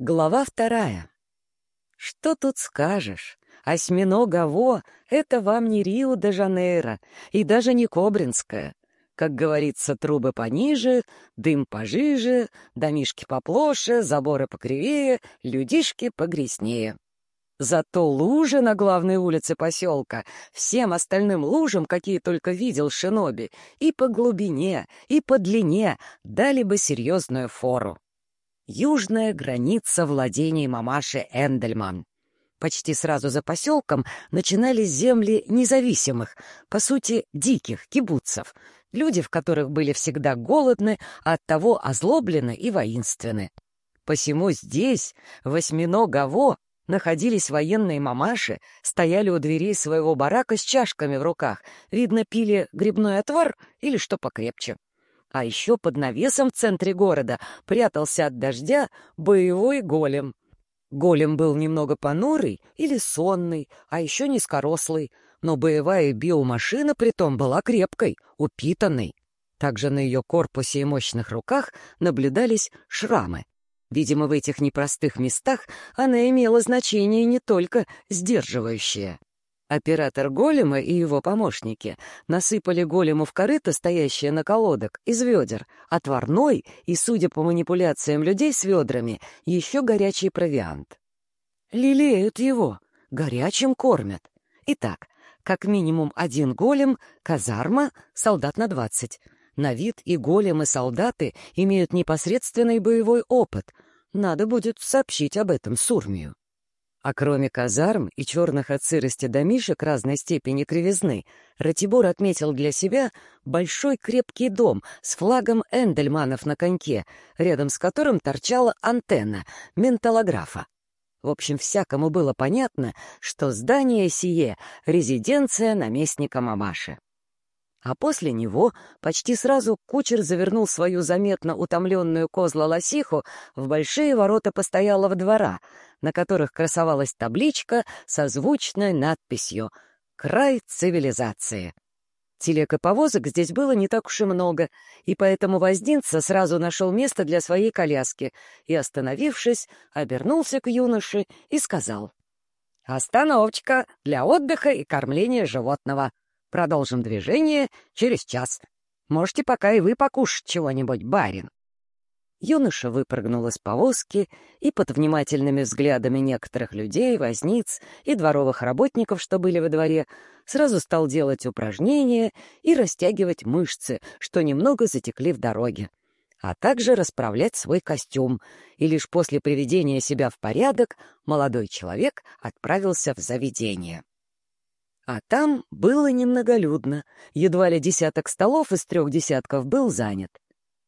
Глава вторая. Что тут скажешь? Осьминогово — это вам не Рио-де-Жанейро и даже не Кобринское. Как говорится, трубы пониже, дым пожиже, домишки поплоше, заборы покривее, людишки погрязнее. Зато лужи на главной улице поселка, всем остальным лужам, какие только видел Шиноби, и по глубине, и по длине, дали бы серьезную фору. Южная граница владений мамаши Эндельман. Почти сразу за поселком начинались земли независимых, по сути, диких кибуцев, люди в которых были всегда голодны, а оттого озлоблены и воинственны. Посему здесь, восьминогово, находились военные мамаши, стояли у дверей своего барака с чашками в руках, видно, пили грибной отвар или что покрепче. А еще под навесом в центре города прятался от дождя боевой голем. Голем был немного понурый или сонный, а еще низкорослый, но боевая биомашина притом была крепкой, упитанной. Также на ее корпусе и мощных руках наблюдались шрамы. Видимо, в этих непростых местах она имела значение не только сдерживающее. Оператор голема и его помощники насыпали голему в корыто, стоящее на колодок, из ведер, отварной и, судя по манипуляциям людей с ведрами, еще горячий провиант. Лелеют его, горячим кормят. Итак, как минимум один голем, казарма, солдат на двадцать. На вид и голем, и солдаты имеют непосредственный боевой опыт. Надо будет сообщить об этом Сурмию. А кроме казарм и черных от сырости домишек разной степени кривизны, Ратибор отметил для себя большой крепкий дом с флагом Эндельманов на коньке, рядом с которым торчала антенна менталографа. В общем, всякому было понятно, что здание сие — резиденция наместника Мамаши. А после него почти сразу кучер завернул свою заметно утомленную козла-лосиху в большие ворота постоялого двора, на которых красовалась табличка со звучной надписью «Край цивилизации». Телег и повозок здесь было не так уж и много, и поэтому воздинца сразу нашел место для своей коляски и, остановившись, обернулся к юноше и сказал «Остановочка для отдыха и кормления животного». Продолжим движение через час. Можете пока и вы покушать чего-нибудь, барин». Юноша выпрыгнул из повозки и под внимательными взглядами некоторых людей, возниц и дворовых работников, что были во дворе, сразу стал делать упражнения и растягивать мышцы, что немного затекли в дороге, а также расправлять свой костюм, и лишь после приведения себя в порядок молодой человек отправился в заведение. А там было немноголюдно, едва ли десяток столов из трех десятков был занят.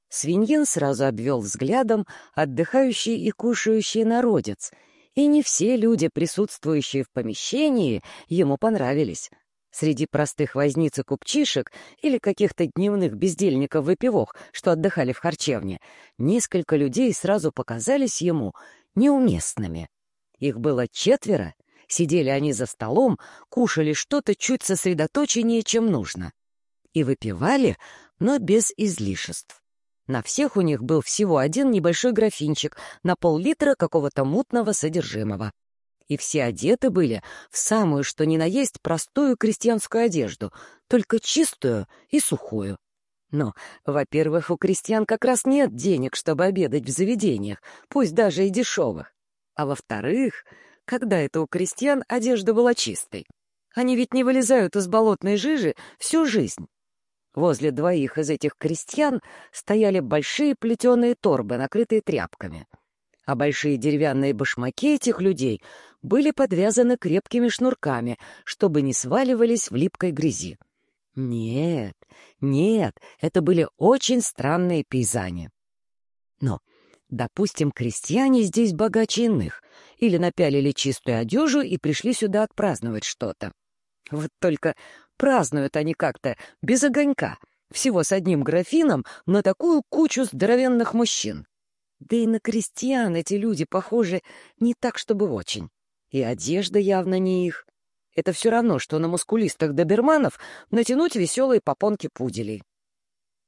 Свиньин сразу обвел взглядом отдыхающий и кушающий народец, и не все люди, присутствующие в помещении, ему понравились. Среди простых возниц и купчишек или каких-то дневных бездельников-выпивок, что отдыхали в харчевне, несколько людей сразу показались ему неуместными. Их было четверо, Сидели они за столом, кушали что-то чуть сосредоточеннее, чем нужно. И выпивали, но без излишеств. На всех у них был всего один небольшой графинчик на пол-литра какого-то мутного содержимого. И все одеты были в самую, что ни на есть, простую крестьянскую одежду, только чистую и сухую. Но, во-первых, у крестьян как раз нет денег, чтобы обедать в заведениях, пусть даже и дешевых. А во-вторых, когда это у крестьян одежда была чистой? Они ведь не вылезают из болотной жижи всю жизнь. Возле двоих из этих крестьян стояли большие плетеные торбы, накрытые тряпками. А большие деревянные башмаки этих людей были подвязаны крепкими шнурками, чтобы не сваливались в липкой грязи. Нет, нет, это были очень странные пейзани. Но Допустим, крестьяне здесь богаче иных, или напялили чистую одежу и пришли сюда отпраздновать что-то. Вот только празднуют они как-то без огонька, всего с одним графином на такую кучу здоровенных мужчин. Да и на крестьян эти люди похожи не так, чтобы очень. И одежда явно не их. Это все равно, что на мускулистых доберманов натянуть веселые попонки пуделей.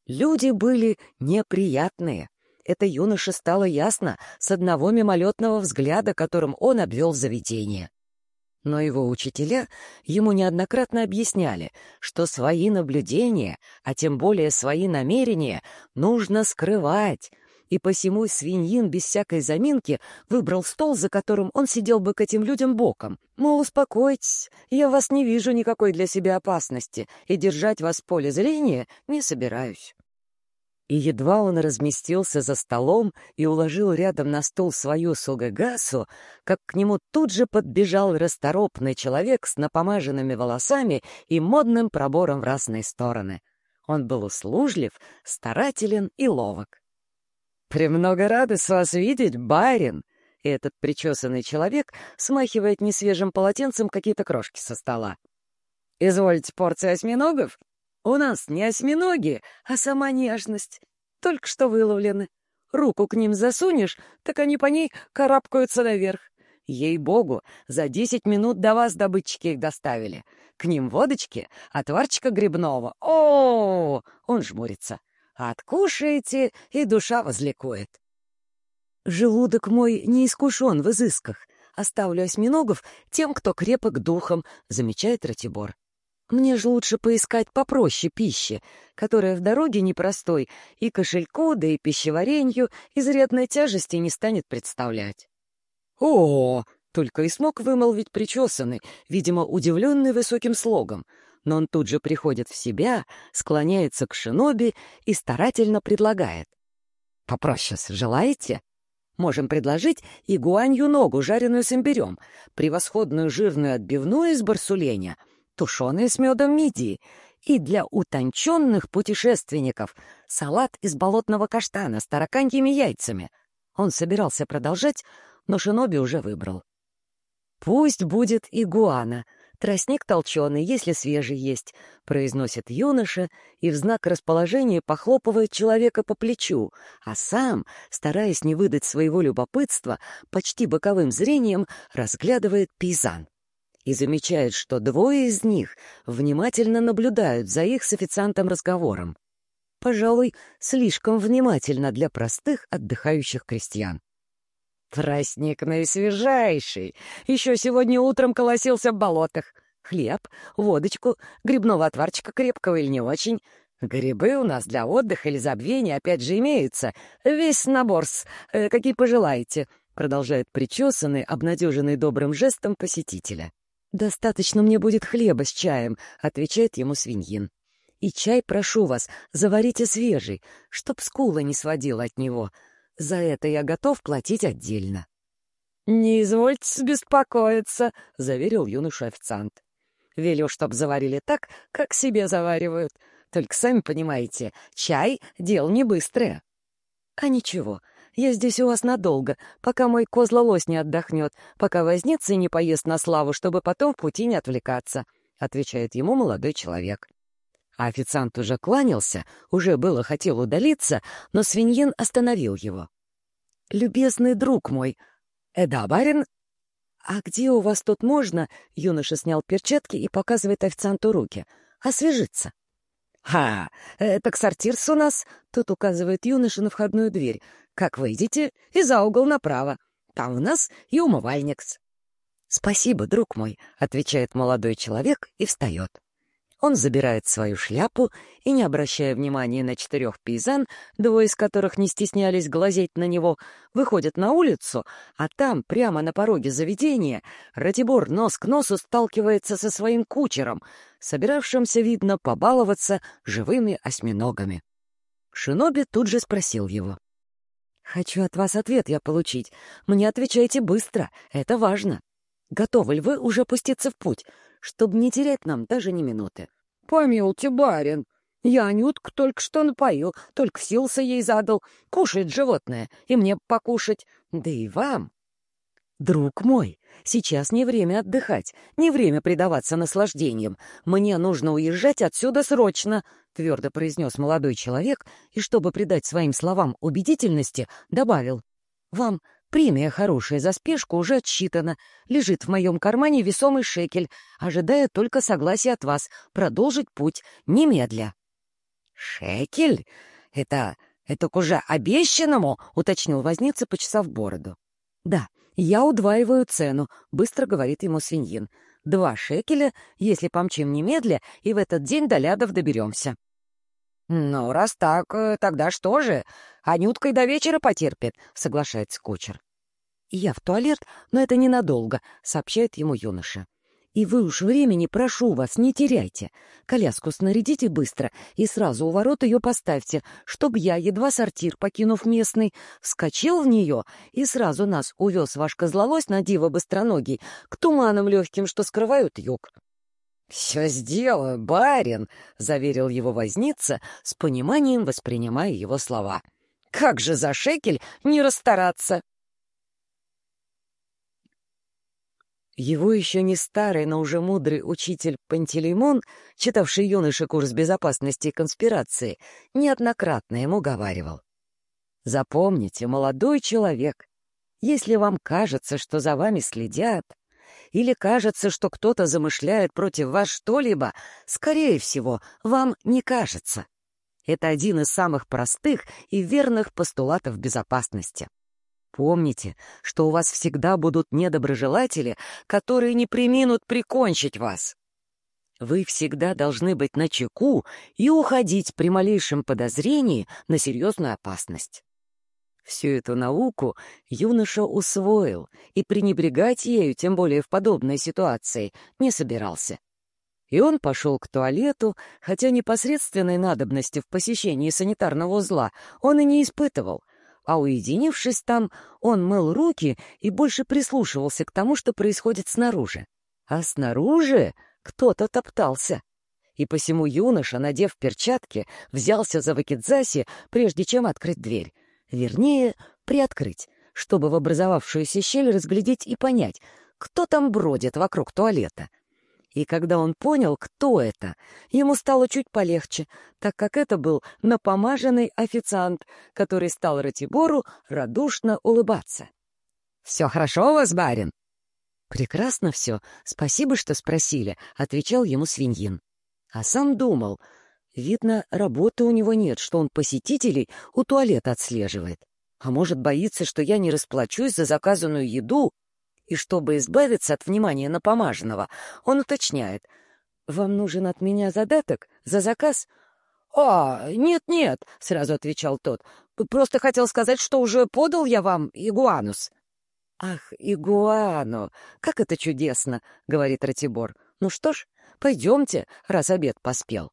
Люди были неприятные, это юноше стало ясно с одного мимолетного взгляда, которым он обвел заведение. Но его учителя ему неоднократно объясняли, что свои наблюдения, а тем более свои намерения, нужно скрывать, и посему свиньин без всякой заминки выбрал стол, за которым он сидел бы к этим людям боком. Мол, успокойтесь, я вас не вижу никакой для себя опасности, и держать вас в поле зрения не собираюсь. И едва он разместился за столом и уложил рядом на стол свою сугагасу, как к нему тут же подбежал расторопный человек с напомаженными волосами и модным пробором в разные стороны. Он был услужлив, старателен и ловок. «Премного рады с вас видеть, барин!» И этот причесанный человек смахивает несвежим полотенцем какие-то крошки со стола. «Извольте порции осьминогов? У нас не осьминоги, а сама нежность. Только что выловлены. Руку к ним засунешь, так они по ней карабкаются наверх. Ей-богу, за десять минут до вас добытчики их доставили. К ним водочки, отварчика грибного. О, -о, -о, -о Он жмурится. Откушаете, и душа возликует. Желудок мой не искушен в изысках. Оставлю осьминогов тем, кто крепок духом, замечает Ратибор. Мне же лучше поискать попроще пищи, которая в дороге непростой, и кошельку, да и пищеваренью изрядной тяжести не станет представлять. О, только и смог вымолвить причесанный, видимо, удивленный высоким слогом — но он тут же приходит в себя, склоняется к шиноби и старательно предлагает. «Попроще желаете?» Можем предложить игуанью ногу, жареную с имбирем, превосходную жирную отбивную из барсуленя, тушеные с медом мидии и для утонченных путешественников салат из болотного каштана с тараканьими яйцами. Он собирался продолжать, но Шиноби уже выбрал. «Пусть будет игуана», «Тростник толченый, если свежий есть», — произносит юноша и в знак расположения похлопывает человека по плечу, а сам, стараясь не выдать своего любопытства, почти боковым зрением разглядывает пейзан и замечает, что двое из них внимательно наблюдают за их с официантом разговором. Пожалуй, слишком внимательно для простых отдыхающих крестьян. Тростник наисвежайший. Еще сегодня утром колосился в болотах. Хлеб, водочку, грибного отварчика крепкого или не очень. Грибы у нас для отдыха или забвения опять же имеются. Весь набор с... Э, какие пожелаете, — продолжает причесанный, обнадеженный добрым жестом посетителя. «Достаточно мне будет хлеба с чаем», — отвечает ему свиньин. «И чай, прошу вас, заварите свежий, чтоб скула не сводила от него. За это я готов платить отдельно. «Не извольте беспокоиться», — заверил юноша официант. «Велю, чтоб заварили так, как себе заваривают. Только сами понимаете, чай — дело не быстрое». «А ничего, я здесь у вас надолго, пока мой козлолось не отдохнет, пока возница не поест на славу, чтобы потом в пути не отвлекаться», — отвечает ему молодой человек. А официант уже кланялся, уже было хотел удалиться, но свиньин остановил его. «Любезный друг мой, Эда, барин?» «А где у вас тут можно?» — юноша снял перчатки и показывает официанту руки. «Освежиться». «Ха! Так сортирс у нас!» — тут указывает юноша на входную дверь. «Как выйдете, и за угол направо. Там у нас и умывальникс». «Спасибо, друг мой», — отвечает молодой человек и встает. Он забирает свою шляпу и, не обращая внимания на четырех пейзан, двое из которых не стеснялись глазеть на него, выходит на улицу, а там, прямо на пороге заведения, Ратибор нос к носу сталкивается со своим кучером, собиравшимся, видно, побаловаться живыми осьминогами. Шиноби тут же спросил его. «Хочу от вас ответ я получить. Мне отвечайте быстро, это важно. Готовы ли вы уже пуститься в путь?» чтобы не терять нам даже ни минуты. — Помилуйте, барин, я Анютку только что напоил, только сился ей задал. Кушает животное, и мне покушать, да и вам. Друг мой, сейчас не время отдыхать, не время предаваться наслаждениям. Мне нужно уезжать отсюда срочно, — твердо произнес молодой человек, и, чтобы придать своим словам убедительности, добавил. — Вам Премия хорошая за спешку уже отсчитана. Лежит в моем кармане весомый шекель, ожидая только согласия от вас продолжить путь немедля. «Шекель? Это... «Это к уже обещанному?» — уточнил возница, почесав бороду. «Да, я удваиваю цену», — быстро говорит ему свиньин. «Два шекеля, если помчим немедля, и в этот день до лядов доберемся». «Ну, раз так, э, тогда что же? Анютка и до вечера потерпит», — соглашается кучер. «Я в туалет, но это ненадолго», — сообщает ему юноша. И вы уж времени, прошу вас, не теряйте. Коляску снарядите быстро и сразу у ворот ее поставьте, чтоб я, едва сортир, покинув местный, вскочил в нее и сразу нас увез ваш козлолось на диво быстроногий к туманам легким, что скрывают юг. — Все сделаю, барин, — заверил его возница, с пониманием воспринимая его слова. — Как же за шекель не расстараться? Его еще не старый, но уже мудрый учитель Пантелеймон, читавший юноше курс безопасности и конспирации, неоднократно ему говаривал. «Запомните, молодой человек, если вам кажется, что за вами следят, или кажется, что кто-то замышляет против вас что-либо, скорее всего, вам не кажется. Это один из самых простых и верных постулатов безопасности. Помните, что у вас всегда будут недоброжелатели, которые не приминут прикончить вас. Вы всегда должны быть начеку и уходить при малейшем подозрении на серьезную опасность. Всю эту науку юноша усвоил и пренебрегать ею, тем более в подобной ситуации, не собирался. И он пошел к туалету, хотя непосредственной надобности в посещении санитарного узла он и не испытывал — а уединившись там, он мыл руки и больше прислушивался к тому, что происходит снаружи. А снаружи кто-то топтался. И посему юноша, надев перчатки, взялся за вакидзаси, прежде чем открыть дверь. Вернее, приоткрыть, чтобы в образовавшуюся щель разглядеть и понять, кто там бродит вокруг туалета. И когда он понял, кто это, ему стало чуть полегче, так как это был напомаженный официант, который стал Ратибору радушно улыбаться. «Все хорошо у вас, барин?» «Прекрасно все. Спасибо, что спросили», — отвечал ему свиньин. А сам думал, видно, работы у него нет, что он посетителей у туалета отслеживает. А может, боится, что я не расплачусь за заказанную еду, и чтобы избавиться от внимания напомаженного, он уточняет. «Вам нужен от меня задаток за заказ?» «А, нет-нет», — сразу отвечал тот. «Просто хотел сказать, что уже подал я вам игуанус». «Ах, игуану! Как это чудесно!» — говорит Ратибор. «Ну что ж, пойдемте, раз обед поспел»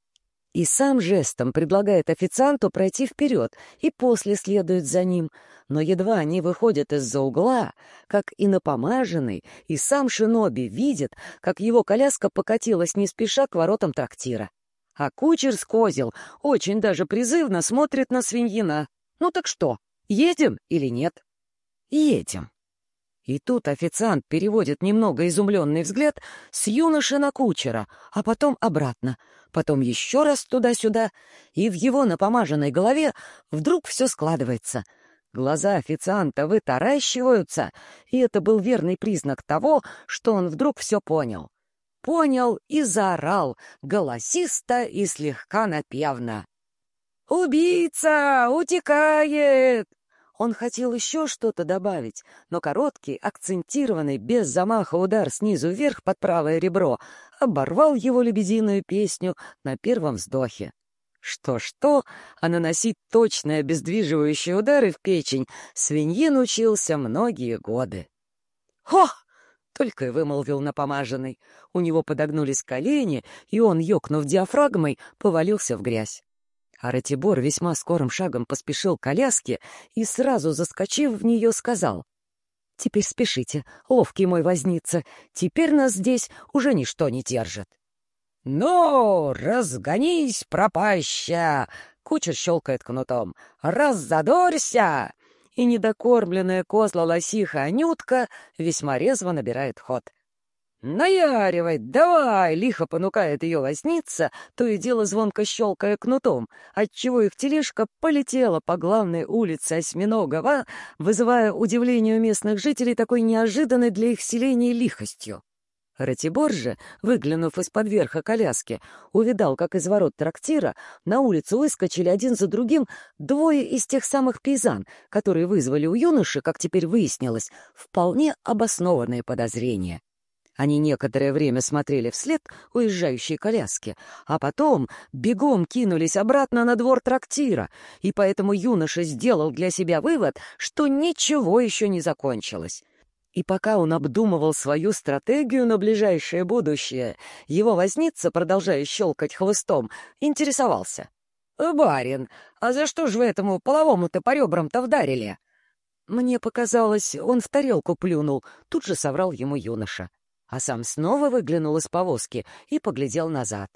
и сам жестом предлагает официанту пройти вперед и после следует за ним. Но едва они выходят из-за угла, как и напомаженный, и сам Шиноби видит, как его коляска покатилась не спеша к воротам трактира. А кучер с козел очень даже призывно смотрит на свиньина. «Ну так что, едем или нет?» «Едем». И тут официант переводит немного изумленный взгляд с юноши на кучера, а потом обратно, потом еще раз туда-сюда, и в его напомаженной голове вдруг все складывается. Глаза официанта вытаращиваются, и это был верный признак того, что он вдруг все понял. Понял и заорал, голосисто и слегка напевно. «Убийца! Утекает!» Он хотел еще что-то добавить, но короткий, акцентированный, без замаха удар снизу вверх под правое ребро оборвал его лебединую песню на первом вздохе. Что-что, а наносить точные обездвиживающие удары в печень свиньин учился многие годы. «Хо!» — только и вымолвил напомаженный. У него подогнулись колени, и он, ёкнув диафрагмой, повалился в грязь. А Ратибор весьма скорым шагом поспешил к коляске и, сразу заскочив в нее, сказал. «Теперь спешите, ловкий мой возница, теперь нас здесь уже ничто не держит». «Ну, разгонись, пропаща!» — кучер щелкает кнутом. «Раззадорься!» И недокормленная козла-лосиха Анютка весьма резво набирает ход. «Наяривай, давай!» — лихо понукает ее возница, то и дело звонко щелкая кнутом, отчего их тележка полетела по главной улице Осьминогова, вызывая удивление у местных жителей такой неожиданной для их селения лихостью. Ратибор же, выглянув из-под верха коляски, увидал, как из ворот трактира на улицу выскочили один за другим двое из тех самых пейзан, которые вызвали у юноши, как теперь выяснилось, вполне обоснованные подозрения. Они некоторое время смотрели вслед уезжающей коляски, а потом бегом кинулись обратно на двор трактира, и поэтому юноша сделал для себя вывод, что ничего еще не закончилось. И пока он обдумывал свою стратегию на ближайшее будущее, его возница, продолжая щелкать хвостом, интересовался. «Барин, а за что же вы этому половому-то по ребрам-то вдарили?» Мне показалось, он в тарелку плюнул, тут же соврал ему юноша. А сам снова выглянул из повозки и поглядел назад.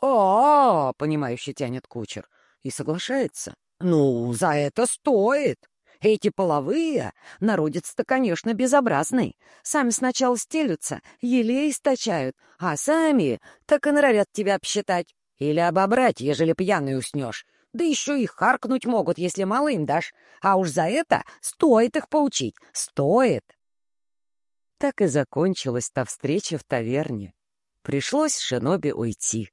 «О, -о, -о — понимающе тянет кучер и соглашается. «Ну, за это стоит!» Эти половые, народец-то, конечно, безобразный. Сами сначала стелются, еле источают, а сами так и норовят тебя обсчитать. Или обобрать, ежели пьяный уснешь. Да еще и харкнуть могут, если мало им дашь. А уж за это стоит их поучить, стоит. Так и закончилась та встреча в таверне. Пришлось Шиноби уйти.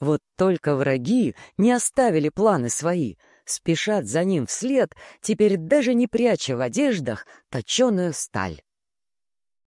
Вот только враги не оставили планы свои — спешат за ним вслед, теперь даже не пряча в одеждах точеную сталь.